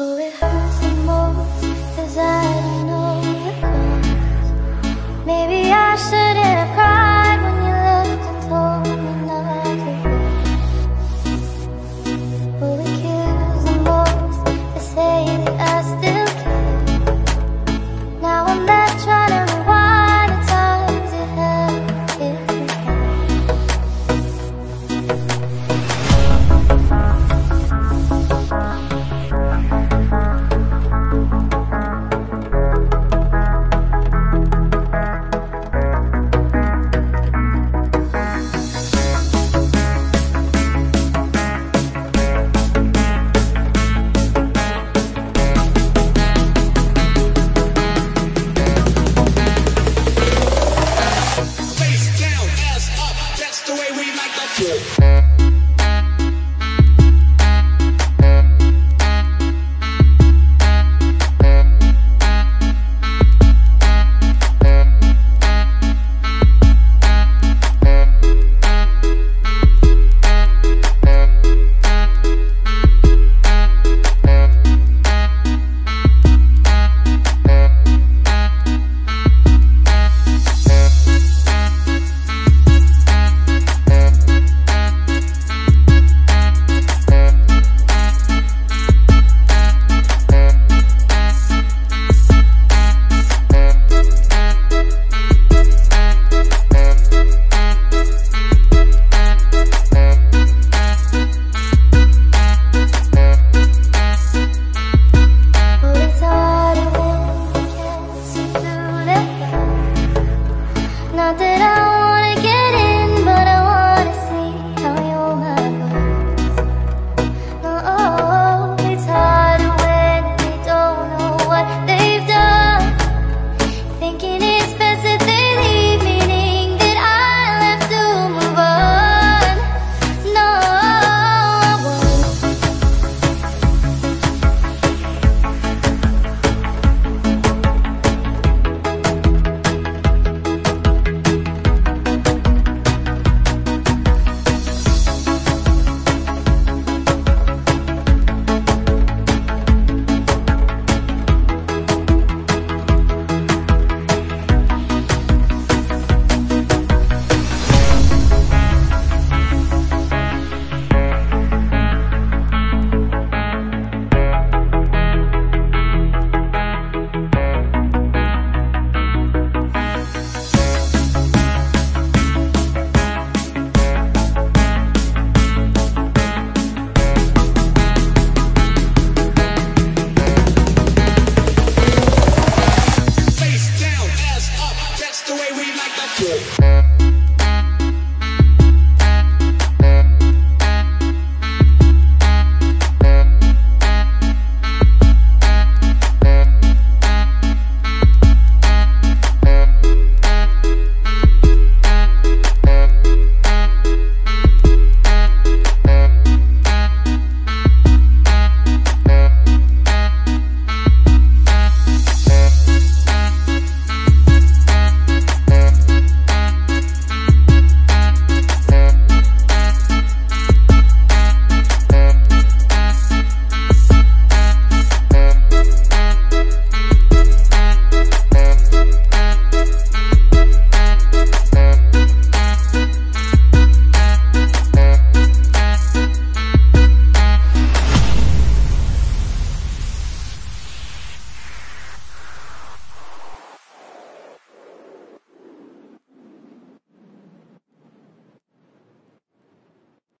So it hurts the most I don't know. Maybe the way we like to.